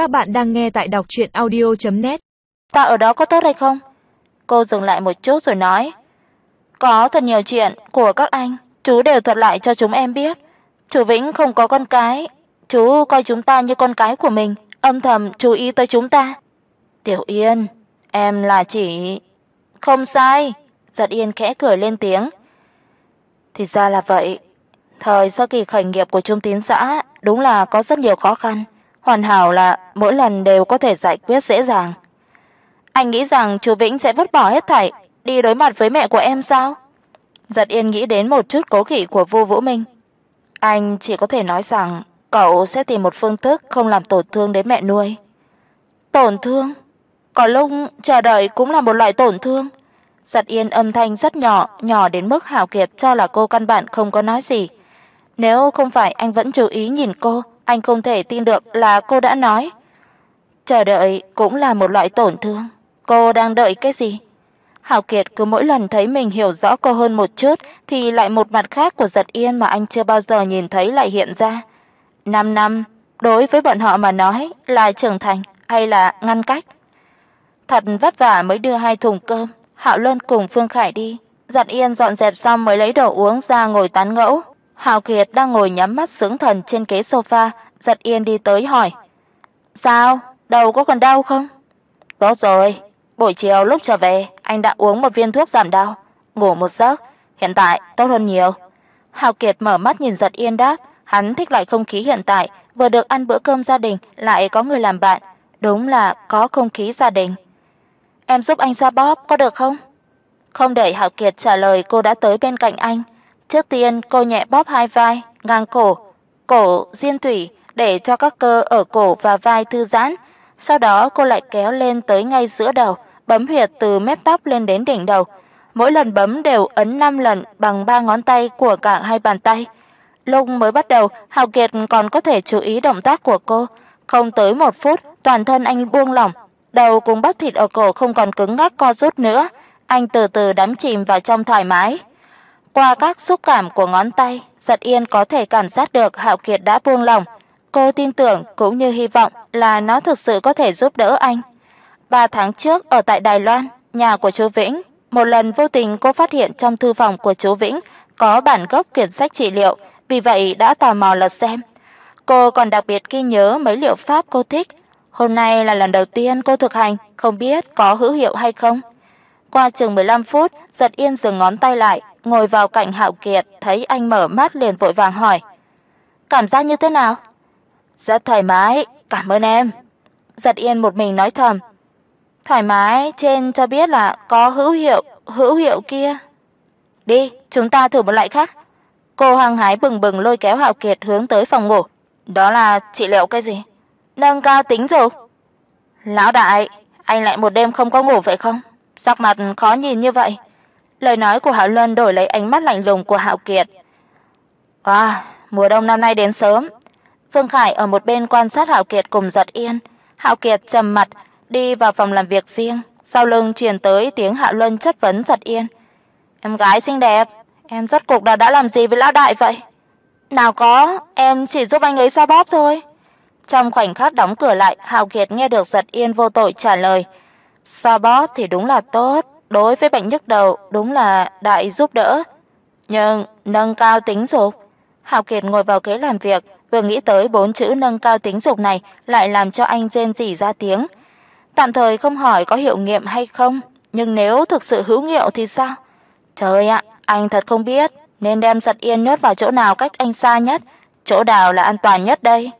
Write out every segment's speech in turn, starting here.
Các bạn đang nghe tại đọc audio net Ta ở đó có tốt hay không? Cô dừng lại một chút rồi nói, có thật nhiều chuyện của các anh, chú đều thuật lại cho chúng em biết. Chú Vĩnh không có con cái, chú coi chúng ta như con cái của mình, âm thầm chú ý tới chúng ta. Tiểu Yên, em là chỉ Không sai, Giật Yên khẽ cười lên tiếng. Thì ra là vậy. Thời sau kỳ khởi nghiệp của Trung Tín xã đúng là có rất nhiều khó khăn, hoàn hảo là mỗi lần đều có thể giải quyết dễ dàng. Anh nghĩ rằng chú Vĩnh sẽ vứt bỏ hết thảy đi đối mặt với mẹ của em sao? Giật Yên nghĩ đến một chút cố kỵ của Vu Vũ Minh. Anh chỉ có thể nói rằng cậu sẽ tìm một phương thức không làm tổn thương đến mẹ nuôi. Tổn thương? Có lúc chờ đợi cũng là một loại tổn thương. Giật Yên âm thanh rất nhỏ, nhỏ đến mức Hạo Kiệt cho là cô căn bản không có nói gì. Nếu không phải anh vẫn chú ý nhìn cô, anh không thể tin được là cô đã nói. Chờ đợi cũng là một loại tổn thương. Cô đang đợi cái gì? Hạo Kiệt cứ mỗi lần thấy mình hiểu rõ cô hơn một chút thì lại một mặt khác của Giật Yên mà anh chưa bao giờ nhìn thấy lại hiện ra. 5 năm, đối với bọn họ mà nói là trưởng thành hay là ngăn cách. Thật vất vả mới đưa hai thùng cơm, Hạo Luân cùng Phương Khải đi, Giật Yên dọn dẹp xong mới lấy đồ uống ra ngồi tán gẫu. Hào Kiệt đang ngồi nhắm mắt sững thần trên ghế sofa, Giật Yên đi tới hỏi: "Sao, đầu có còn đau không?" "Tốt rồi, buổi chiều lúc trở về, anh đã uống một viên thuốc giảm đau, ngủ một giấc, hiện tại tốt hơn nhiều." Hào Kiệt mở mắt nhìn Giật Yên đáp, hắn thích lại không khí hiện tại, vừa được ăn bữa cơm gia đình, lại có người làm bạn, đúng là có không khí gia đình. "Em giúp anh xoa bóp có được không?" Không đợi Hạo Kiệt trả lời, cô đã tới bên cạnh anh. Trước tiên cô nhẹ bóp hai vai, ngang cổ, cổ diên thủy để cho các cơ ở cổ và vai thư giãn, sau đó cô lại kéo lên tới ngay giữa đầu, bấm huyệt từ mép tóc lên đến đỉnh đầu. Mỗi lần bấm đều ấn 5 lần bằng ba ngón tay của cả hai bàn tay. Lúc mới bắt đầu, Hạo Kiệt còn có thể chú ý động tác của cô, không tới một phút, toàn thân anh buông lỏng, đầu cùng bắp thịt ở cổ không còn cứng ngắc co rút nữa, anh từ từ đắm chìm vào trong thoải mái. Qua các xúc cảm của ngón tay, Giật Yên có thể cảm giác được Hạo Kiệt đã buông lỏng. Cô tin tưởng cũng như hy vọng là nó thực sự có thể giúp đỡ anh. Ba tháng trước ở tại Đài Loan, nhà của chú Vĩnh, một lần vô tình cô phát hiện trong thư phòng của chú Vĩnh có bản gốc quyển sách trị liệu, vì vậy đã tò mò lật xem. Cô còn đặc biệt ghi nhớ mấy liệu pháp cô thích. Hôm nay là lần đầu tiên cô thực hành, không biết có hữu hiệu hay không. Qua chừng 15 phút, Giật Yên dừng ngón tay lại, ngồi vào cạnh Hạo Kiệt, thấy anh mở mắt liền vội vàng hỏi: "Cảm giác như thế nào?" "Rất thoải mái, cảm ơn em." Giật Yên một mình nói thầm. "Thoải mái trên cho biết là có hữu hiệu, hữu hiệu kia." "Đi, chúng ta thử một loại khác." Cô hăng hái bừng bừng lôi kéo Hạo Kiệt hướng tới phòng ngủ. "Đó là trị liệu cái gì?" "Nâng cao tính dục." "Lão đại, anh lại một đêm không có ngủ phải không?" Sắc mặt khó nhìn như vậy. Lời nói của Hạo Luân đổi lấy ánh mắt lạnh lùng của Hạo Kiệt. "À, mùa đông năm nay đến sớm." Phương Khải ở một bên quan sát Hạo Kiệt cùng Giật Yên. Hạo Kiệt trầm mặt đi vào phòng làm việc riêng, sau lưng truyền tới tiếng Hạo Luân chất vấn Giật Yên. "Em gái xinh đẹp, em rốt cuộc đã đã làm gì với lão đại vậy?" "Nào có, em chỉ giúp anh ấy xoa bóp thôi." Trong khoảnh khắc đóng cửa lại, Hạo Kiệt nghe được Giật Yên vô tội trả lời. Xoa bóp thì đúng là tốt, đối với bệnh nhức đầu đúng là đại giúp đỡ. Nhưng nâng cao tính dục, Hạo Kiệt ngồi vào ghế làm việc, vừa nghĩ tới bốn chữ nâng cao tính dục này lại làm cho anh rên rỉ ra tiếng. Tạm thời không hỏi có hiệu nghiệm hay không, nhưng nếu thực sự hữu hiệu thì sao? Trời ạ, anh thật không biết nên đem Giật Yên nhốt vào chỗ nào cách anh xa nhất, chỗ nào là an toàn nhất đây?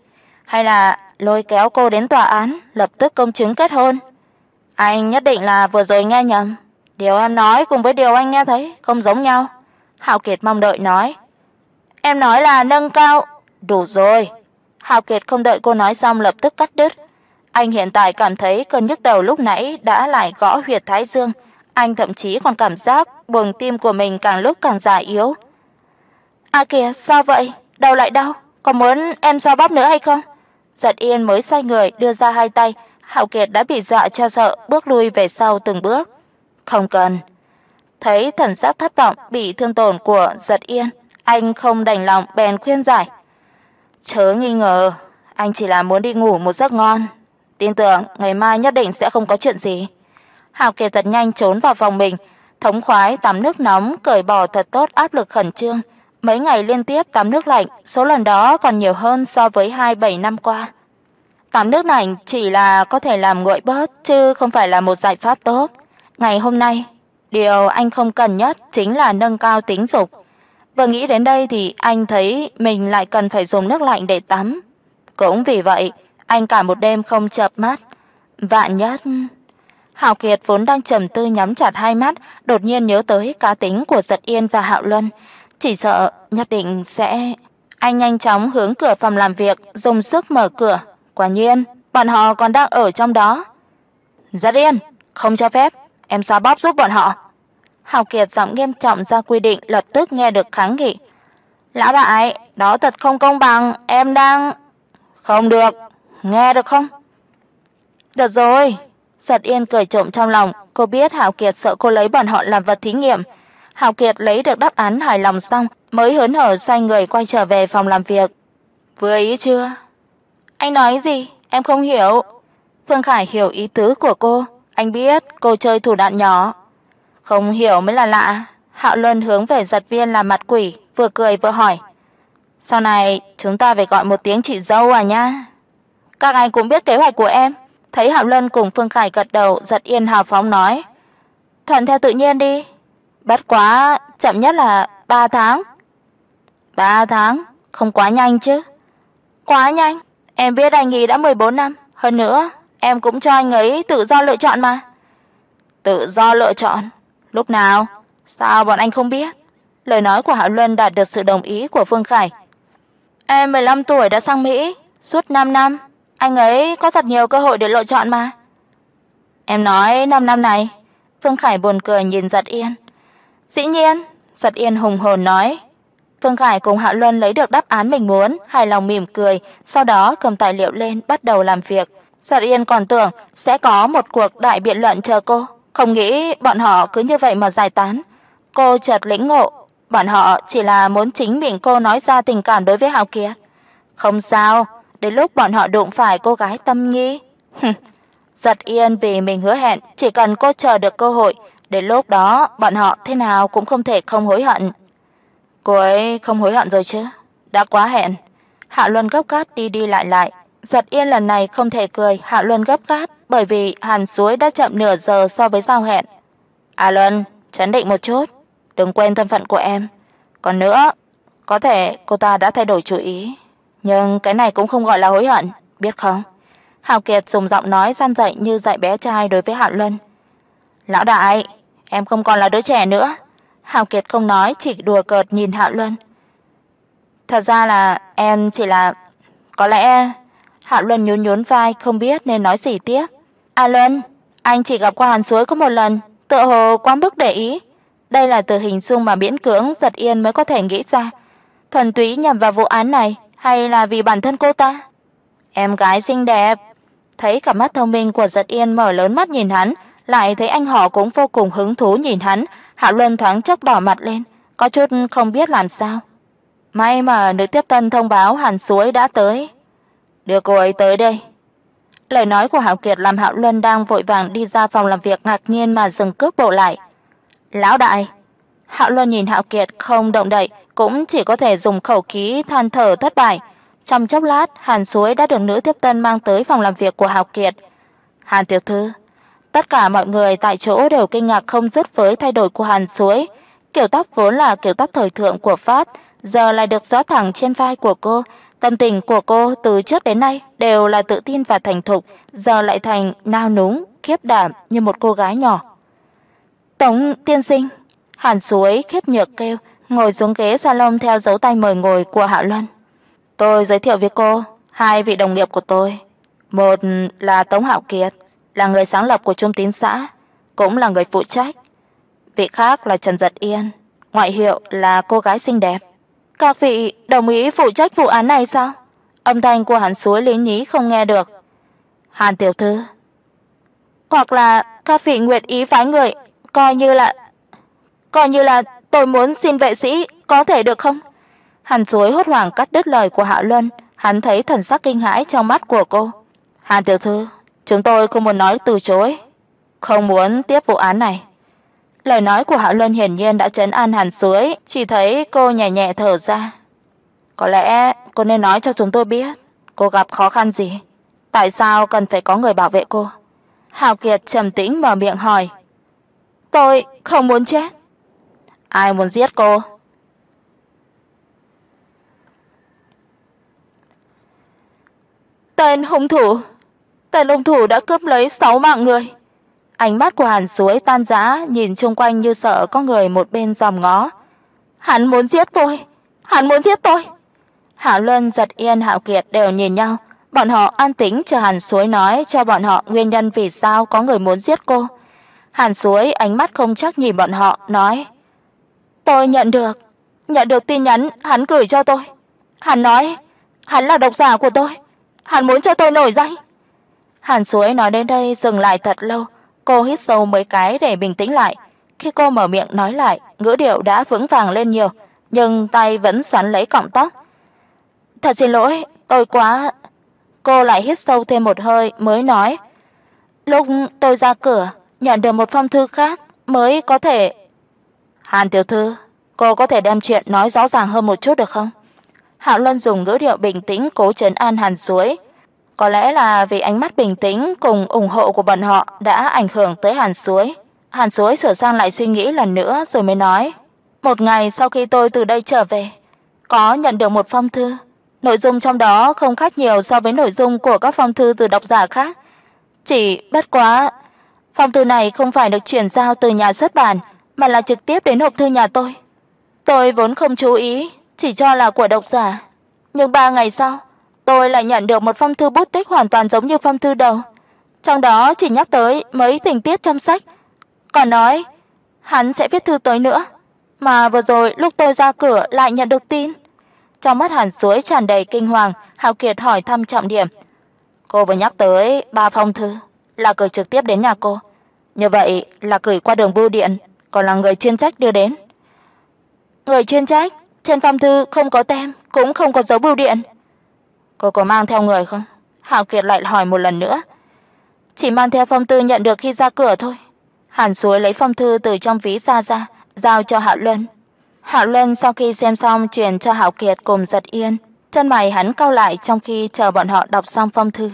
Hay là lôi kéo cô đến tòa án, lập tức công chứng kết hôn? Anh nhất định là vừa rồi nghe nhầm. Điều em nói cùng với điều anh nghe thấy không giống nhau." Hạo Kiệt mong đợi nói. "Em nói là nâng cao." "Đủ rồi." Hạo Kiệt không đợi cô nói xong lập tức cắt đứt. Anh hiện tại cảm thấy cơn nhức đầu lúc nãy đã lại gõ huyệt thái dương, anh thậm chí còn cảm giác buồng tim của mình càng lúc càng già yếu. "A à kìa, sao vậy? Đầu lại đau, có muốn em xoa bóp nữa hay không?" Giật Yên mới xoay người đưa ra hai tay, Hạo Kiệt đã bị dọa cho sợ, bước lui về sau từng bước. "Không cần." Thấy thần sắc thất vọng bị thương tổn của Giật Yên, anh không đành lòng bèn khuyên giải. "Chớ nghi ngờ, anh chỉ là muốn đi ngủ một giấc ngon, tin tưởng ngày mai nhất định sẽ không có chuyện gì. Hạo Kiệt thật nhanh trốn vào phòng mình, thống khoái tắm nước nóng cởi bỏ thật tốt áp lực khẩn trương. Mấy ngày liên tiếp tắm nước lạnh, số lần đó còn nhiều hơn so với 27 năm qua. Tắm nước lạnh chỉ là có thể làm nguội bớt chứ không phải là một giải pháp tốt. Ngày hôm nay, điều anh không cần nhất chính là nâng cao tính dục. Vừa nghĩ đến đây thì anh thấy mình lại cần phải dùng nước lạnh để tắm. Cũng vì vậy, anh cả một đêm không chợp mắt. Vạn nhất Hạo Kiệt vốn đang trầm tư nhắm chặt hai mắt, đột nhiên nhớ tới cá tính của Giật Yên và Hạo Luân, chỉ sợ nhất định sẽ anh nhanh chóng hướng cửa phòng làm việc, dùng sức mở cửa. Quả nhiên, bọn họ còn đang ở trong đó. Giật Yên, không cho phép, em xóa bóp giúp bọn họ. Hào Kiệt giọng nghiêm trọng ra quy định lập tức nghe được kháng nghị. "Lão đại, đó thật không công bằng, em đang Không được, nghe được không?" "Được rồi." Giật Yên cười trộm trong lòng, cô biết Hào Kiệt sợ cô lấy bọn họ làm vật thí nghiệm. Hào Kiệt lấy được đáp án hài lòng xong, mới hớn hở xoay người quay trở về phòng làm việc. "Vừa ý chưa?" "Anh nói gì? Em không hiểu." Phương Khải hiểu ý tứ của cô, anh biết cô chơi thủ đoạn nhỏ, không hiểu mới là lạ. Hạo Luân hướng về giật viên làm mặt quỷ, vừa cười vừa hỏi: "Sau này chúng ta phải gọi một tiếng chị dâu à nha?" Các anh cũng biết kế hoạch của em. Thấy Hạo Luân cùng Phương Khải gật đầu, giật yên hào phóng nói: "Thuận theo tự nhiên đi. bắt quá chậm nhất là 3 tháng." 3 tháng, không quá nhanh chứ? Quá nhanh, em biết anh nghỉ đã 14 năm, hơn nữa, em cũng cho anh ấy tự do lựa chọn mà. Tự do lựa chọn? Lúc nào? Sao bọn anh không biết? Lời nói của Hạ Luân đạt được sự đồng ý của Phương Khải. Em 15 tuổi đã sang Mỹ, suốt 5 năm, anh ấy có thật nhiều cơ hội để lựa chọn mà. Em nói 5 năm này, Phương Khải buồn cười nhìn Giật Yên. Dĩ nhiên, Giật Yên hùng hồn nói. Phương Khải cùng Hạ Luân lấy được đáp án mình muốn, hài lòng mỉm cười, sau đó cầm tài liệu lên bắt đầu làm việc. Giật Yên còn tưởng sẽ có một cuộc đại biện luận chờ cô, không nghĩ bọn họ cứ như vậy mà giải tán. Cô chợt lĩnh ngộ, bọn họ chỉ là muốn chính miệng cô nói ra tình cảm đối với Hạo Kiệt. Không sao, đến lúc bọn họ đụng phải cô gái tâm nghi. Giật Yên vì mình hứa hẹn, chỉ cần cô chờ được cơ hội, đến lúc đó bọn họ thế nào cũng không thể không hối hận. Cô ấy không hối hận rồi chứ? Đã quá hẹn. Hạ Luân gấp gáp đi đi lại lại, Giật Yên lần này không thể cười, Hạ Luân gấp gáp, bởi vì Hàn Suối đã chậm nửa giờ so với giao hẹn. "A Luân, trấn định một chút, đừng quên thân phận của em. Còn nữa, có thể cô ta đã thay đổi chủ ý, nhưng cái này cũng không gọi là hối hận, biết không?" Hạo Kiệt dùng giọng nói san dạy như dạy bé trai đối với Hạ Luân. "Lão đại, em không còn là đứa trẻ nữa." Hạo Kiệt không nói, chỉ đùa cợt nhìn Hạ Luân. "Thật ra là em chỉ là có lẽ Hạ Luân nhún nhún vai không biết nên nói gì tiếp. "A Luân, anh chỉ gặp qua Hàn Suối có một lần, tựa hồ quá mức để ý." Đây là từ hình dung mà miễn cưỡng giật yên mới có thể nghĩ ra. Thuần túy nhằm vào vụ án này hay là vì bản thân cô ta? Em gái xinh đẹp. Thấy cả mắt thông minh của Giật Yên mở lớn mắt nhìn hắn, lại thấy anh họ cũng vô cùng hứng thú nhìn hắn, Hạ Luân thoáng chốc đỏ mặt lên, có chút không biết làm sao. May mà nữ tiếp tân thông báo Hàn Suối đã tới. Đưa cô ấy tới đây. Lời nói của Hạo Kiệt làm Hạo Luân đang vội vàng đi ra phòng làm việc ngạc nhiên mà dừng cước bộ lại. "Lão đại." Hạo Luân nhìn Hạo Kiệt không động đậy, cũng chỉ có thể dùng khẩu khí than thở thất bại. Trong chốc lát, Hàn Suối đã được nữ tiếp tân mang tới phòng làm việc của Hạo Kiệt. "Hàn tiểu thư." Tất cả mọi người tại chỗ đều kinh ngạc không dứt với thay đổi của Hàn Suối. Kiểu tóc vốn là kiểu tóc thời thượng của Pháp, giờ lại được xõa thẳng trên vai của cô, Tâm tình của cô từ trước đến nay đều là tự tin và thành thục, giờ lại thành nao núng, khiếp đảm như một cô gái nhỏ. "Tổng tiên sinh." Hàn Suối khiếp nhược kêu, ngồi xuống ghế salon theo dấu tay mời ngồi của Hạ Luân. "Tôi giới thiệu với cô hai vị đồng nghiệp của tôi. Một là Tống Hạo Kiệt, là người sáng lập của Trung Tín xã, cũng là người phụ trách. Vị khác là Trần Giật Yên, ngoại hiệu là cô gái xinh đẹp. Các vị đồng ý phụ trách vụ án này sao? Âm thanh của hắn suối lý nhí không nghe được. Hàn tiểu thư. Hoặc là các vị nguyện ý phái người, coi như là coi như là tôi muốn xin vệ sĩ, có thể được không? Hàn Suối hốt hoảng cắt đứt lời của Hạ Luân, hắn thấy thần sắc kinh hãi trong mắt của cô. "Hàn tiểu thư, chúng tôi không muốn nói từ chối, không muốn tiếp vụ án này." Lời nói của Hạo Luân hiển nhiên đã trấn an Hàn Suối, chỉ thấy cô nhẹ nhẹ thở ra. "Có lẽ cô nên nói cho chúng tôi biết, cô gặp khó khăn gì, tại sao cần phải có người bảo vệ cô?" Hạo Kiệt trầm tĩnh mở miệng hỏi. "Tôi không muốn chết." "Ai muốn giết cô?" Tên hung thủ, tên hung thủ đã cướp lấy 6 mạng người. Ánh mắt của Hàn Suối tan rã, nhìn xung quanh như sợ có người một bên dòm ngó. Hắn muốn giết tôi, hắn muốn giết tôi. Hạ Luân, Giật Yên, Hạo Kiệt đều nhìn nhau, bọn họ an tĩnh chờ Hàn Suối nói cho bọn họ nguyên nhân vì sao có người muốn giết cô. Hàn Suối ánh mắt không chắc nhìn bọn họ, nói: "Tôi nhận được, nhận được tin nhắn hắn gửi cho tôi. Hắn nói hắn là độc giả của tôi, hắn muốn cho tôi nổi danh." Hàn Suối nói đến đây dừng lại thật lâu, cô hít sâu mấy cái để bình tĩnh lại. Khi cô mở miệng nói lại, ngữ điệu đã vững vàng lên nhiều, nhưng tay vẫn xoắn lấy cọng tóc. "Thật xin lỗi, tôi quá..." Cô lại hít sâu thêm một hơi mới nói, "Lúc tôi ra cửa, nhận được một phong thư khác mới có thể." "Hàn tiểu thư, cô có thể đem chuyện nói rõ ràng hơn một chút được không?" Hạo Luân dùng ngữ điệu bình tĩnh cố trấn an Hàn Suối. Có lẽ là vì ánh mắt bình tĩnh cùng ủng hộ của bọn họ đã ảnh hưởng tới Hàn Suối. Hàn Suối sửa sang lại suy nghĩ lần nữa rồi mới nói, "Một ngày sau khi tôi từ đây trở về, có nhận được một phong thư, nội dung trong đó không khác nhiều so với nội dung của các phong thư từ độc giả khác, chỉ bất quá phong thư này không phải được chuyển giao từ nhà xuất bản mà là trực tiếp đến hộp thư nhà tôi. Tôi vốn không chú ý, chỉ cho là của độc giả, nhưng ba ngày sau, tôi lại nhận được một phong thư bút tích hoàn toàn giống như phong thư đầu. Trong đó chỉ nhắc tới mấy tình tiết trong sách, còn nói hắn sẽ viết thư tới nữa, mà vừa rồi lúc tôi ra cửa lại nhận được tin. Trong mắt Hàn Suối tràn đầy kinh hoàng, Hạo Kiệt hỏi thăm trọng điểm. Cô vừa nhắc tới ba phong thư, là gửi trực tiếp đến nhà cô. Như vậy là gửi qua đường bưu điện, còn là người chuyên trách đưa đến. Người chuyên trách, trên phong thư không có tem, cũng không có dấu bưu điện. Cô có mang theo người không? Hạo Kiệt lại hỏi một lần nữa. Chỉ mang theo phong thư nhận được khi ra cửa thôi. Hàn Suối lấy phong thư từ trong ví ra ra, giao cho Hạo Luân. Hạo Luân sau khi xem xong truyền cho Hạo Kiệt cùng Giật Yên, chân mày hắn cau lại trong khi chờ bọn họ đọc xong phong thư.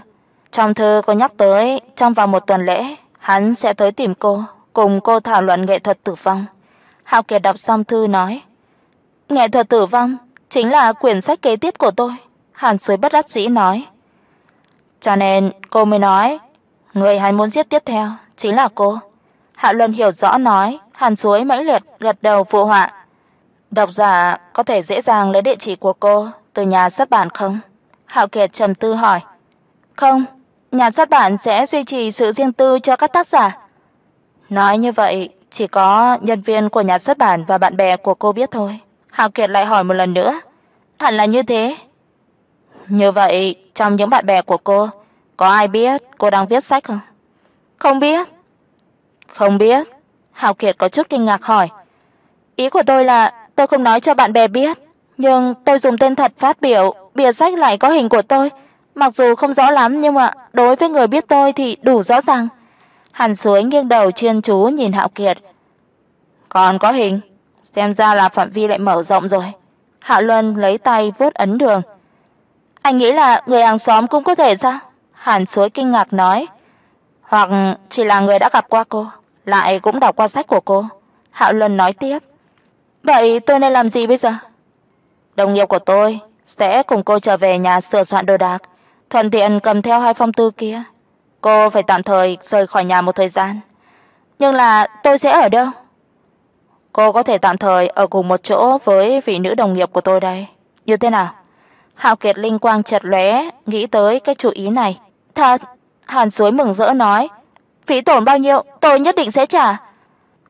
Trong thư có nhắc tới trong vòng một tuần lễ, hắn sẽ tới tìm cô, cùng cô thảo luận nghệ thuật tử vong. Hạo Kiệt đọc xong thư nói: "Nghệ thuật tử vong chính là quyển sách kế tiếp của tôi." Hàn Suối bất đắc dĩ nói. "Cho nên cô mới nói, người hắn muốn giết tiếp theo chính là cô." Hạ Luân hiểu rõ nói, Hàn Suối mãnh liệt gật đầu phụ họa. Độc giả có thể dễ dàng lấy địa chỉ của cô từ nhà xuất bản không? Hạo Kiệt trầm tư hỏi. Không, nhà xuất bản sẽ duy trì sự riêng tư cho các tác giả. Nói như vậy, chỉ có nhân viên của nhà xuất bản và bạn bè của cô biết thôi. Hạo Kiệt lại hỏi một lần nữa. Hẳn là như thế. Như vậy, trong những bạn bè của cô, có ai biết cô đang viết sách không? Không biết. Không biết. Hạo Kiệt có chút kinh ngạc hỏi. Ý của tôi là tôi không nói cho bạn bè biết, nhưng tôi dùng tên thật phát biểu, bìa sách lại có hình của tôi, mặc dù không rõ lắm nhưng mà đối với người biết tôi thì đủ rõ ràng. Hàn Suối nghiêng đầu chuyên chú nhìn Hạo Kiệt. Còn có hình, xem ra là phạm vi lại mở rộng rồi. Hạo Luân lấy tay vuốt ấn đường. Anh nghĩ là người hàng xóm cũng có thể sao? Hàn Suối kinh ngạc nói. Hoặc chỉ là người đã gặp qua cô, lại cũng đọc qua sách của cô. Hạo Luân nói tiếp. Vậy tôi nên làm gì bây giờ? Đồng nghiệp của tôi sẽ cùng cô trở về nhà sửa soạn đồ đạc, thuận tiện cầm theo hai phong thư kia. Cô phải tạm thời rời khỏi nhà một thời gian. Nhưng là tôi sẽ ở đâu? Cô có thể tạm thời ở cùng một chỗ với vị nữ đồng nghiệp của tôi đây. Như thế nào? Hạo Kiệt linh quang chợt lóe, nghĩ tới cái chủ ý này. Thật, Hàn Suối mừng rỡ nói, phí tổn bao nhiêu, tôi nhất định sẽ trả.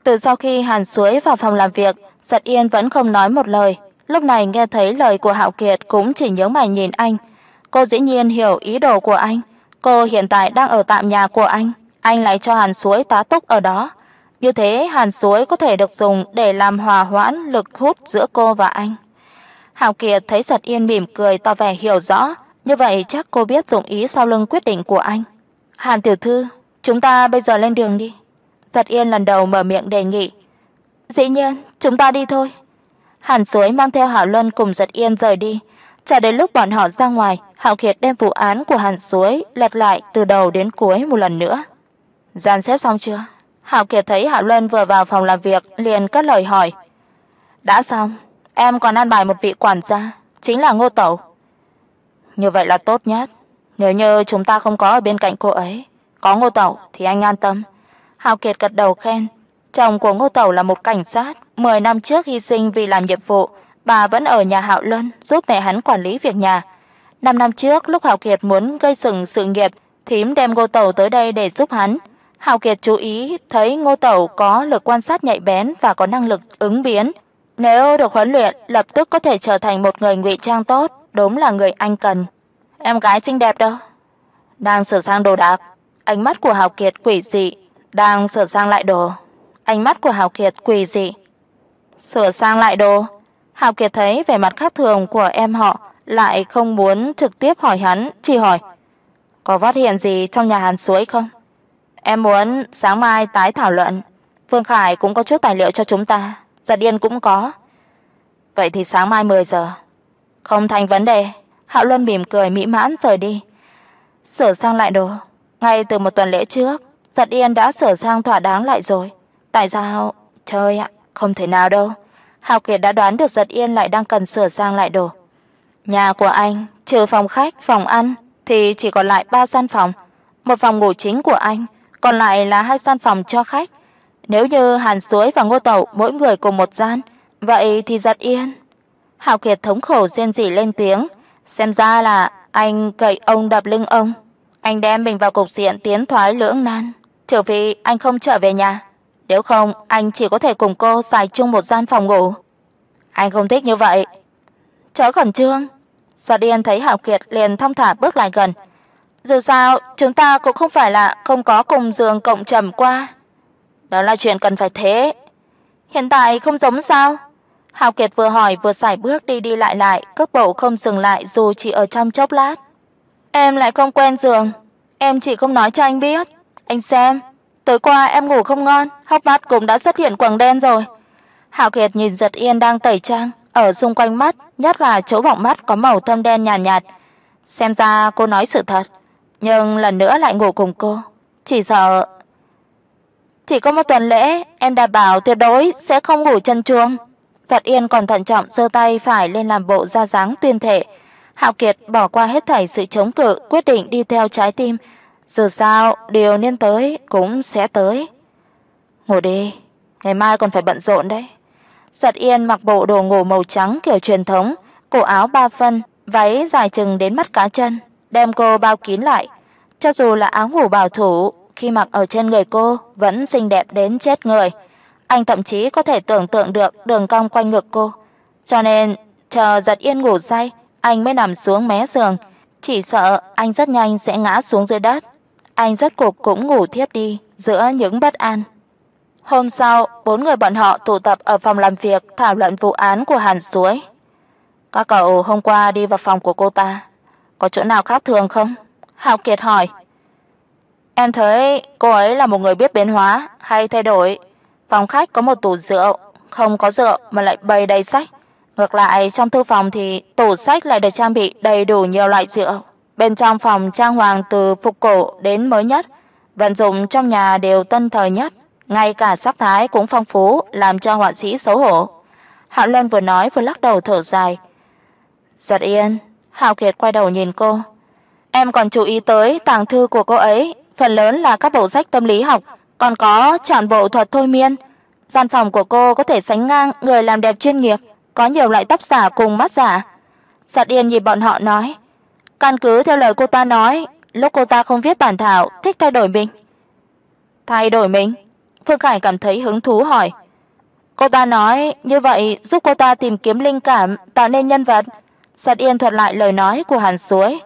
Từ sau khi Hàn Suối vào phòng làm việc, Giật Yên vẫn không nói một lời, lúc này nghe thấy lời của Hạo Kiệt cũng chỉ nhướng mày nhìn anh. Cô dĩ nhiên hiểu ý đồ của anh, cô hiện tại đang ở tạm nhà của anh, anh lại cho Hàn Suối tá túc ở đó. Như thế Hàn Suối có thể được dùng để làm hòa hoãn lực hút giữa cô và anh. Hạo Kiệt thấy Giật Yên mỉm cười tỏ vẻ hiểu rõ, như vậy chắc cô biết dụng ý sau lưng quyết định của anh. Hàn tiểu thư, chúng ta bây giờ lên đường đi." Giật Yên lần đầu mở miệng đề nghị. "Dĩ nhiên, chúng ta đi thôi." Hàn Suối mang theo Hạo Luân cùng Giật Yên rời đi. Cho đến lúc bọn họ ra ngoài, Hạo Kiệt đem vụ án của Hàn Suối lật lại từ đầu đến cuối một lần nữa. "Dàn xếp xong chưa?" Hạo Kiệt thấy Hạo Luân vừa vào phòng làm việc liền cất lời hỏi. "Đã xong, em còn an bài một vị quản gia, chính là Ngô Tẩu." "Như vậy là tốt nhất, nếu như chúng ta không có ở bên cạnh cô ấy, có Ngô Tẩu thì anh an tâm." Hào Kiệt gật đầu khen, chồng của Ngô Tẩu là một cảnh sát, 10 năm trước hy sinh vì làm nhiệm vụ, bà vẫn ở nhà Hạo Luân giúp mẹ hắn quản lý việc nhà. 5 năm trước lúc Hào Kiệt muốn gây sừng sự nghiệp, thím đem Ngô Tẩu tới đây để giúp hắn. Hào Kiệt chú ý thấy Ngô Tẩu có lực quan sát nhạy bén và có năng lực ứng biến, nếu được huấn luyện, lập tức có thể trở thành một người ngụy trang tốt, đúng là người anh cần. Em gái xinh đẹp đó Đang sửa sang đồ đạc. Ánh mắt của Hạo Kiệt quỷ dị, đang sửa sang lại đồ. Ánh mắt của Hạo Kiệt quỷ dị. Sửa sang lại đồ. Hạo Kiệt thấy vẻ mặt khác thường của em họ, lại không muốn trực tiếp hỏi hắn, chỉ hỏi: "Có phát hiện gì trong nhà Hàn Suối không?" "Em muốn sáng mai tái thảo luận. Phương Khải cũng có chút tài liệu cho chúng ta, Giật Điên cũng có." "Vậy thì sáng mai 10 giờ." "Không thành vấn đề." Hạo Luân mỉm cười mỹ mãn rời đi. Sửa sang lại đồ, ngay từ một tuần lễ trước, Giật Yên đã sửa sang thỏa đáng lại rồi. Tại sao? Trời ạ, không thể nào đâu. Hạo Kiệt đã đoán được Giật Yên lại đang cần sửa sang lại đồ. Nhà của anh, trừ phòng khách, phòng ăn thì chỉ còn lại 3 gian phòng, một phòng ngủ chính của anh, còn lại là hai gian phòng cho khách. Nếu như Hàn Suối và Ngô Tẩu mỗi người cùng một gian, vậy thì Giật Yên. Hạo Kiệt thống khổ rên rỉ lên tiếng, xem ra là anh cậy ông đập lưng ông. Anh đem mình vào cục diện tiến thoái lưỡng nan, trừ phi anh không trở về nhà, nếu không anh chỉ có thể cùng cô xài chung một gian phòng ngủ. Anh không thích như vậy. Chớ khẩn trương. Giật Điên thấy Hạo Kiệt liền thong thả bước lại gần. Dù sao, chúng ta cũng không phải là không có cùng giường cộng trầm qua. Đó là chuyện cần phải thế. Hiện tại không giống sao? Hạo Kiệt vừa hỏi vừa sải bước đi đi lại lại, cước bộ không dừng lại dù chỉ ở trong chốc lát. Em lại không quen giường, em chỉ không nói cho anh biết. Anh xem, tối qua em ngủ không ngon, hốc mắt cũng đã xuất hiện quầng đen rồi. Hạo Kiệt nhìn Giật Yên đang tẩy trang, ở xung quanh mắt, nhất là chỗ bọng mắt có màu thâm đen nhàn nhạt, nhạt. Xem ra cô nói sự thật, nhưng lần nữa lại ngủ cùng cô, chỉ sợ chỉ có một tuần lễ, em đảm bảo tuyệt đối sẽ không ngủ chân chuông. Giật Yên còn thận trọng giơ tay phải lên làm bộ ra dáng tuyên thệ. Hạo Kiệt bỏ qua hết thảy sự chống cự, quyết định đi theo trái tim. Dù sao, điều nên tới cũng sẽ tới. Ngủ đi, ngày mai còn phải bận rộn đấy. Giật Yên mặc bộ đồ ngủ màu trắng kiểu truyền thống, cổ áo ba phân, váy dài chừng đến mắt cá chân, đem cô bao kín lại. Cho dù là áo ngủ bảo thủ, khi mặc ở trên người cô vẫn xinh đẹp đến chết người. Anh thậm chí có thể tưởng tượng được đường cong quanh ngực cô. Cho nên, chờ Giật Yên ngủ say, anh mới nằm xuống mé giường, chỉ sợ anh rất nhanh sẽ ngã xuống dưới đất. Anh rốt cuộc cũng ngủ thiếp đi giữa những bất an. Hôm sau, bốn người bọn họ tụ tập ở phòng làm việc thảo luận vụ án của Hàn Suối. Các cậu hôm qua đi vào phòng của cô ta, có chỗ nào khác thường không? Hạo Kiệt hỏi. Em thấy cô ấy là một người biết biến hóa hay thay đổi. Phòng khách có một tủ rượu, không có rượu mà lại bày đầy sách. Ngược lại trong thư phòng thì tủ sách lại được trang bị đầy đủ nhiều loại rượu. Bên trong phòng trang hoàng từ phục cổ đến mới nhất, vận dụng trong nhà đều tân thời nhất, ngay cả sắc thái cũng phong phú, làm cho họa sĩ xấu hổ. Hạo Lân vừa nói vừa lắc đầu thở dài. Giật Yên, Hạo Kiệt quay đầu nhìn cô. Em còn chú ý tới tàng thư của cô ấy, phần lớn là các bộ sách tâm lý học, còn có trọn bộ thuật thôi miên. Gian phòng của cô có thể sánh ngang người làm đẹp chuyên nghiệp, có nhiều loại tóc giả cùng mắt giả. sạt Yên nhìn bọn họ nói, căn cứ theo lời cô ta nói, lúc cô ta không viết bản thảo, thích thay đổi mình. Thay đổi mình? Phương Khải cảm thấy hứng thú hỏi. Cô ta nói như vậy giúp cô ta tìm kiếm linh cảm, tạo nên nhân vật. Sát Yên thuật lại lời nói của Hàn Suối.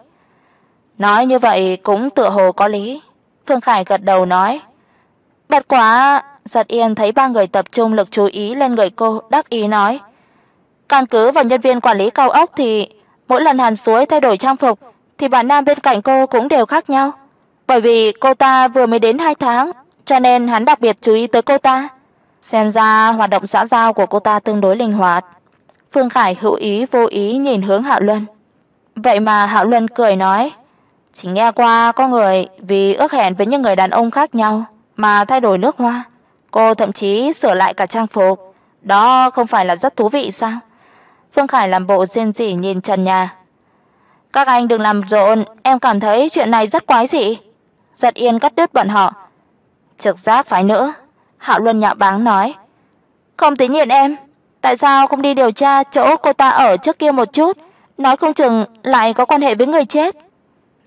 Nói như vậy cũng tựa hồ có lý. Phương Khải gật đầu nói. "Bất quá, Giật Yên thấy ba người tập trung lực chú ý lên người cô, đắc ý nói: "Căn cứ vào nhân viên quản lý cao ốc thì mỗi lần Hàn Suối thay đổi trang phục thì bạn nam bên cạnh cô cũng đều khác nhau. bởi vì cô ta vừa mới đến 2 tháng, cho nên hắn đặc biệt chú ý tới cô ta. Xem ra hoạt động xã giao của cô ta tương đối linh hoạt. Phương Khải hữu ý vô ý nhìn hướng Hạo Luân. Vậy mà Hạo Luân cười nói, chỉ nghe qua có người vì ước hẹn với những người đàn ông khác nhau mà thay đổi nước hoa. Cô thậm chí sửa lại cả trang phục, đó không phải là rất thú vị sao? Phương Khải làm bộ rên rỉ nhìn trần nhà. Các anh đừng làm rộn, em cảm thấy chuyện này rất quái dị. Giật Yên cắt đứt bọn họ. Trực giác phải nữa, Hạo Luân nhạo báng nói. Không tính nhiệm em, tại sao không đi điều tra chỗ cô ta ở trước kia một chút, nói không chừng lại có quan hệ với người chết.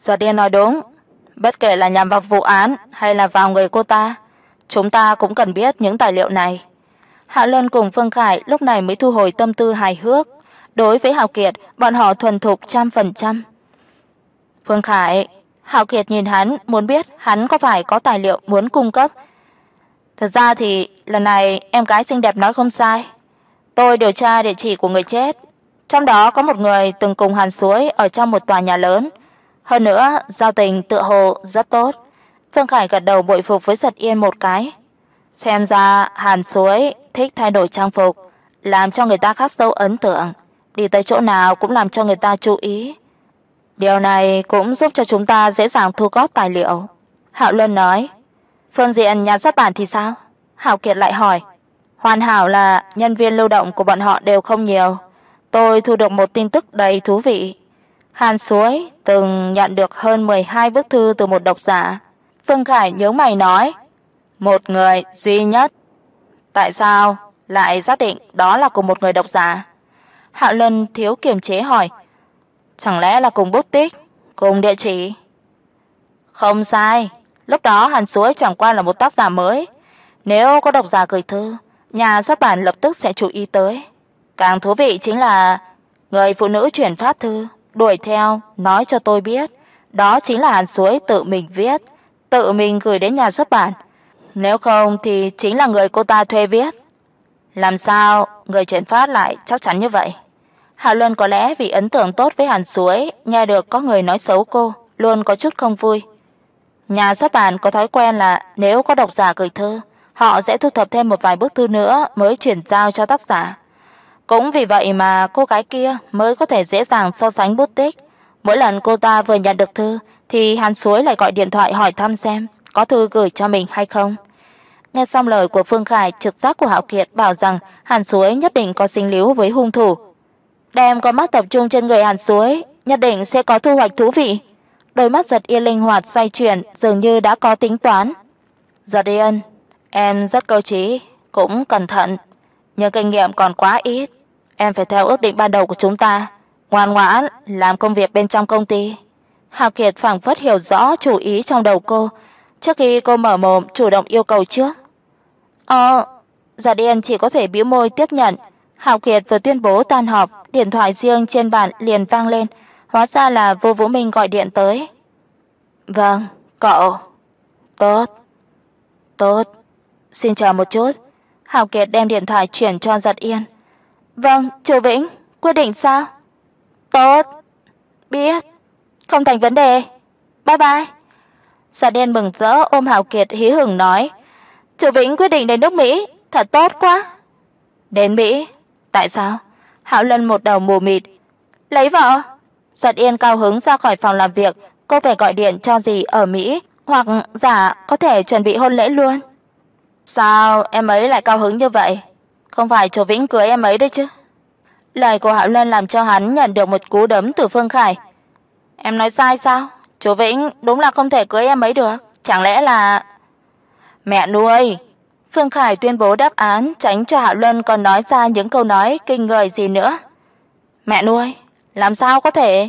Giọt đen nói đúng, bất kể là nhằm vào vụ án hay là vào người cô ta, chúng ta cũng cần biết những tài liệu này. Hạ Luân cùng Phương Khải lúc này mới thu hồi tâm tư hài hước, đối với Hạo Kiệt, bọn họ thuần thục trăm phần trăm. Phương Khải, Hạo Kiệt nhìn hắn, muốn biết hắn có phải có tài liệu muốn cung cấp. Thật ra thì lần này em gái xinh đẹp nói không sai. Tôi điều tra địa chỉ của người chết, trong đó có một người từng cùng Hàn Suối ở trong một tòa nhà lớn, hơn nữa giao tình tựa hồ rất tốt. Phương Khải gật đầu bội phục với Giật Yên một cái. Xem ra Hàn Suối thích thay đổi trang phục, làm cho người ta khắc sâu ấn tượng, đi tới chỗ nào cũng làm cho người ta chú ý. Điều này cũng giúp cho chúng ta dễ dàng thu góp tài liệu." Hạo Luân nói. "Phương diện nhà xuất bản thì sao?" Hạo Kiệt lại hỏi. "Hoàn hảo là nhân viên lưu động của bọn họ đều không nhiều. Tôi thu được một tin tức đầy thú vị. Hàn Suối từng nhận được hơn 12 bức thư từ một độc giả." Phương Khải nhớ mày nói, "Một người duy nhất Tại sao lại xác định đó là cùng một người độc giả? Hạ Lân thiếu kiềm chế hỏi. Chẳng lẽ là cùng bút tích, cùng địa chỉ? Không sai, lúc đó Hàn Suối chẳng qua là một tác giả mới, nếu có độc giả gửi thư, nhà xuất bản lập tức sẽ chú ý tới. Càng thú vị chính là người phụ nữ chuyển phát thư, đuổi theo nói cho tôi biết, đó chính là Hàn Suối tự mình viết, tự mình gửi đến nhà xuất bản nếu không thì chính là người cô ta thuê viết. Làm sao người chuyển phát lại chắc chắn như vậy? Hạ Luân có lẽ vì ấn tượng tốt với Hàn Suối, nghe được có người nói xấu cô, luôn có chút không vui. Nhà xuất bản có thói quen là nếu có độc giả gửi thư, họ sẽ thu thập thêm một vài bức thư nữa mới chuyển giao cho tác giả. Cũng vì vậy mà cô gái kia mới có thể dễ dàng so sánh bút tích. Mỗi lần cô ta vừa nhận được thư thì Hàn Suối lại gọi điện thoại hỏi thăm xem có thư gửi cho mình hay không. Nghe xong lời của Phương Khải, trực giác của Hạo Kiệt bảo rằng Hàn Suối nhất định có dính líu với hung thủ. Đem con mắt tập trung trên người Hàn Suối, nhất định sẽ có thu hoạch thú vị. Đôi mắt giật yên linh hoạt xoay chuyển, dường như đã có tính toán. Giật Yên, em rất cơ trí, cũng cẩn thận, nhưng kinh nghiệm còn quá ít. Em phải theo ước định ban đầu của chúng ta, ngoan ngoãn làm công việc bên trong công ty. Hạo Kiệt phảng phất hiểu rõ chủ ý trong đầu cô, trước khi cô mở mồm chủ động yêu cầu trước. Ờ, Giả Điên chỉ có thể bĩu môi tiếp nhận. Hạo Kiệt vừa tuyên bố tan họp, điện thoại riêng trên bàn liền vang lên, hóa ra là Vô Vũ Minh gọi điện tới. "Vâng, cậu." "Tốt." "Tốt." "Xin chờ một chút." Hào Kiệt đem điện thoại chuyển cho Giật Yên. "Vâng, Trừ Vĩnh, quyết định sao?" "Tốt." "Biết." "Không thành vấn đề." "Bye bye." Giật Yên mừng rỡ ôm Hào Kiệt hí hửng nói: "Trừ Vĩnh quyết định đến nước Mỹ, thật tốt quá. Đến Mỹ? Tại sao? Hạo Lân một đầu mù mịt. Lấy vợ? Giật Yên cao hứng ra khỏi phòng làm việc, cô phải gọi điện cho gì ở Mỹ, hoặc giả có thể chuẩn bị hôn lễ luôn. Sao em ấy lại cao hứng như vậy? Không phải Chu Vĩnh cưới em ấy đấy chứ? Lời của Hạo Lân làm cho hắn nhận được một cú đấm từ Phương Khải. Em nói sai sao? Chu Vĩnh đúng là không thể cưới em ấy được, chẳng lẽ là Mẹ nuôi. Phương Khải tuyên bố đáp án, tránh cho Hạo Luân còn nói ra những câu nói kinh người gì nữa. Mẹ nuôi, làm sao có thể?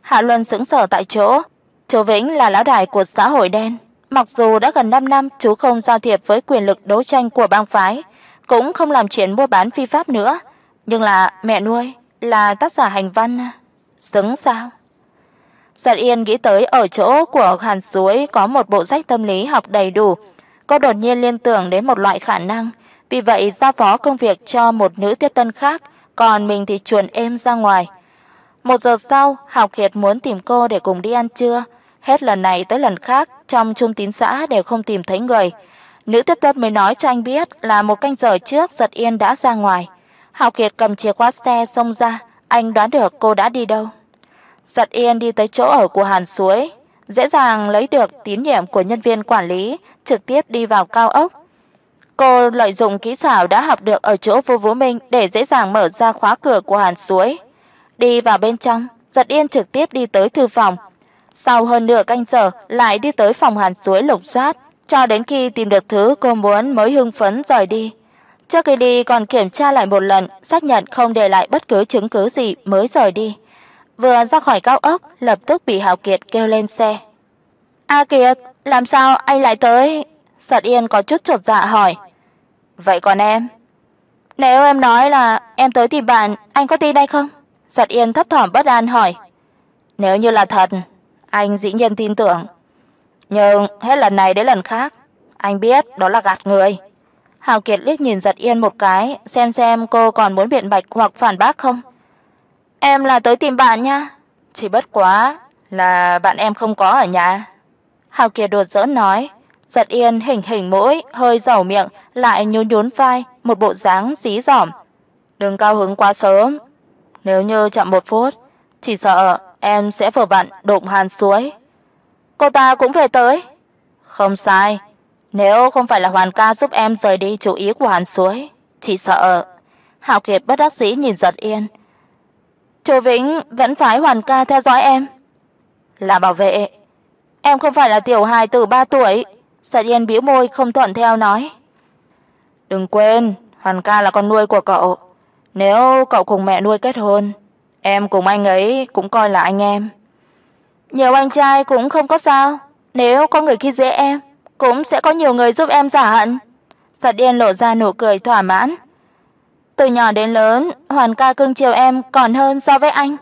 Hạo Luân sững sờ tại chỗ. Chú Vĩnh là lão đại của xã hội đen, mặc dù đã gần 5 năm chú không giao thiệp với quyền lực đấu tranh của bang phái, cũng không làm chuyện mua bán phi pháp nữa, nhưng là mẹ nuôi, là tác giả hành văn, xứng sao? Giản Yên nghĩ tới ở chỗ của Hàn Suối có một bộ sách tâm lý học đầy đủ, Cô đột nhiên liên tưởng đến một loại khả năng, vì vậy giao phó công việc cho một nữ tiếp tân khác, còn mình thì chuồn êm ra ngoài. Một giờ sau, Hạo Kiệt muốn tìm cô để cùng đi ăn trưa, Hết lần này tới lần khác, trong trung tín xã đều không tìm thấy người. Nữ tiếp tân mới nói cho anh biết là một canh giờ trước Giật Yên đã ra ngoài. Hạo Kiệt cầm chìa khóa xe xông ra, anh đoán được cô đã đi đâu. Giật Yên đi tới chỗ ở của Hàn Suối, dễ dàng lấy được tín nhiệm của nhân viên quản lý, trực tiếp đi vào cao ốc. Cô lợi dụng kỹ xảo đã học được ở chỗ Vô Vũ Minh để dễ dàng mở ra khóa cửa của Hàn Suối. Đi vào bên trong, Giật Yên trực tiếp đi tới thư phòng. Sau hơn nửa canh giờ lại đi tới phòng Hàn Suối lục soát, cho đến khi tìm được thứ cô muốn mới hưng phấn rời đi. Trước khi đi còn kiểm tra lại một lần, xác nhận không để lại bất cứ chứng cứ gì mới rời đi. Vừa ra khỏi cao ốc, lập tức bị Hạo Kiệt kêu lên xe. "A Kiệt, làm sao anh lại tới?" Sật Yên có chút chột dạ hỏi. "Vậy còn em?" "Nếu em nói là em tới tìm bạn, anh có tin hay không?" Sật Yên thấp thỏm bất an hỏi. "Nếu như là thật, anh dĩ nhiên tin tưởng. Nhưng hết lần này đến lần khác, anh biết đó là gạt người." Hào Kiệt liếc nhìn Giật Yên một cái, xem xem cô còn muốn biện bạch hoặc phản bác không. "Em là tới tìm bạn nha, chỉ bất quá là bạn em không có ở nhà." Hào Kiệt đột giỡn nói. Giật Yên hình hình mũi, hơi dầu miệng, lại nhún nhún vai, một bộ dáng dí dỏm. "Đừng cao hứng quá sớm, nếu như chậm một phút, chỉ sợ em sẽ vừa vặn đụng Hàn Suối." Cô ta cũng về tới. Không sai, nếu không phải là Hoàn ca giúp em rời đi chú ý của Hàn Suối, chỉ sợ Hạo Kiệt bất đắc dĩ nhìn Giật Yên. Chu Vĩnh vẫn phải Hoàn ca theo dõi em. Là bảo vệ. Em không phải là tiểu hài từ 3 tuổi. Giật Yên bĩu môi không thuận theo nói. Đừng quên, Hoàn ca là con nuôi của cậu. Nếu cậu cùng mẹ nuôi kết hôn, em cùng anh ấy cũng coi là anh em. Nhiều anh trai cũng không có sao, nếu có người khi dễ em, cũng sẽ có nhiều người giúp em giả hận. Giật Điên lộ ra nụ cười thỏa mãn. Từ nhỏ đến lớn, Hoàn ca cưng chiều em còn hơn so với anh.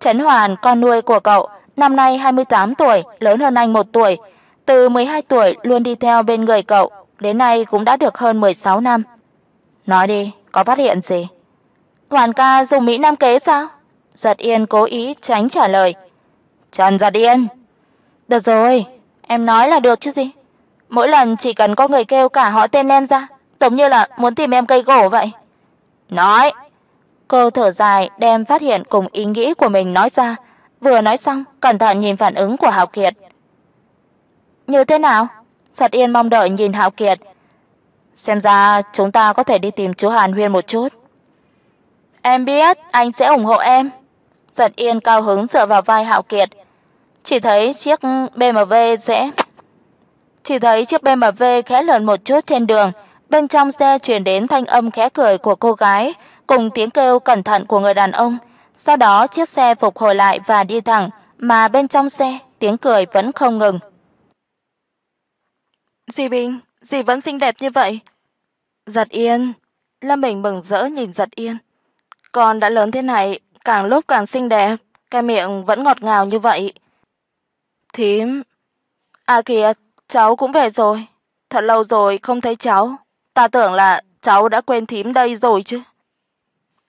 Trấn Hoàn, con nuôi của cậu, năm nay 28 tuổi, lớn hơn anh 1 tuổi, từ 12 tuổi luôn đi theo bên người cậu, đến nay cũng đã được hơn 16 năm. Nói đi, có phát hiện gì? Hoàn ca dùng mỹ nam kế sao? Giật Yên cố ý tránh trả lời. Trần Giật Yên. Được rồi, em nói là được chứ gì. Mỗi lần chỉ cần có người kêu cả họ tên em ra, giống như là muốn tìm em cây gỗ vậy. Nói. Cô thở dài đem phát hiện cùng ý nghĩ của mình nói ra, vừa nói xong, cẩn thận nhìn phản ứng của Hạo Kiệt. Như thế nào? Giật Yên mong đợi nhìn Hạo Kiệt. Xem ra chúng ta có thể đi tìm chú Hàn Huyên một chút. Em biết anh sẽ ủng hộ em. Giật Yên cao hứng dựa vào vai Hạo Kiệt. Chỉ thấy chiếc BMW sẽ chỉ thấy chiếc BMW khẽ lượn một chút trên đường, bên trong xe truyền đến thanh âm khẽ cười của cô gái cùng tiếng kêu cẩn thận của người đàn ông. Sau đó chiếc xe phục hồi lại và đi thẳng, mà bên trong xe tiếng cười vẫn không ngừng. Dì Bình, dì vẫn xinh đẹp như vậy. Giật Yên, Lâm Bình mừng rỡ nhìn Giật Yên. Con đã lớn thế này, càng lúc càng xinh đẹp, cái miệng vẫn ngọt ngào như vậy. Thím, à kìa, cháu cũng về rồi. Thật lâu rồi không thấy cháu. Ta tưởng là cháu đã quên thím đây rồi chứ.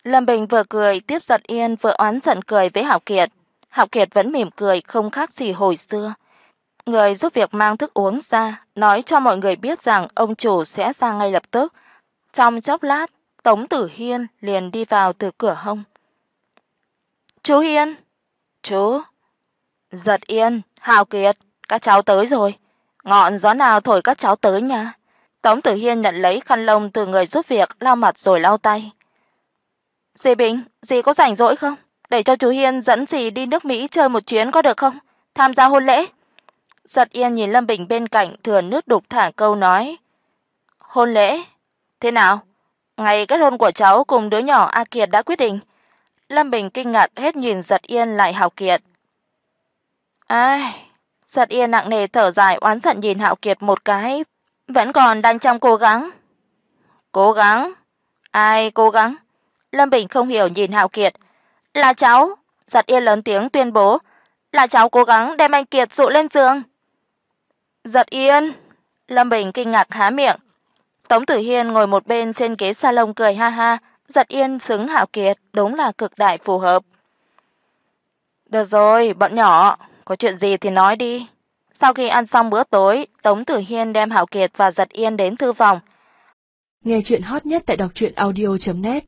Lâm Bình vừa cười tiếp giật Yên vừa oán giận cười với Hạo Kiệt. Hạo Kiệt vẫn mỉm cười không khác gì hồi xưa. Người giúp việc mang thức uống ra, nói cho mọi người biết rằng ông chủ sẽ ra ngay lập tức. Trong chốc lát, Tống Tử Hiên liền đi vào từ cửa hông. "Chú Hiên." "Chú." "Giật Yên, Hào Kiệt, các cháu tới rồi. Ngọn gió nào thổi các cháu tới nha." Tống Tử Hiên nhận lấy khăn lông từ người giúp việc, lau mặt rồi lau tay. "Dì Bình, dì có rảnh rỗi không? Để cho chú Hiên dẫn dì đi nước Mỹ chơi một chuyến có được không? Tham gia hôn lễ." Giật Yên nhìn Lâm Bình bên cạnh thừa nước đục thả câu nói. "Hôn lễ? Thế nào? Ngày kết hôn của cháu cùng đứa nhỏ A Kiệt đã quyết định." Lâm Bình kinh ngạc hết nhìn Giật Yên lại Hạo Kiệt. Ai, Giật Yên nặng nề thở dài oán giận nhìn Hạo Kiệt một cái, vẫn còn đang trong cố gắng. Cố gắng? Ai cố gắng? Lâm Bình không hiểu nhìn Hạo Kiệt. Là cháu, Giật Yên lớn tiếng tuyên bố, là cháu cố gắng đem anh Kiệt dụ lên giường. Giật Yên, Lâm Bình kinh ngạc há miệng. Tống Tử Hiên ngồi một bên trên ghế salon cười ha ha, Giật Yên xứng Hạo Kiệt, đúng là cực đại phù hợp. Được rồi, bọn nhỏ, có chuyện gì thì nói đi." Sau khi ăn xong bữa tối, Tống Tử Hiên đem Hạo Kiệt và Giật Yên đến thư phòng. Nghe chuyện hot nhất tại đọc truyện audio net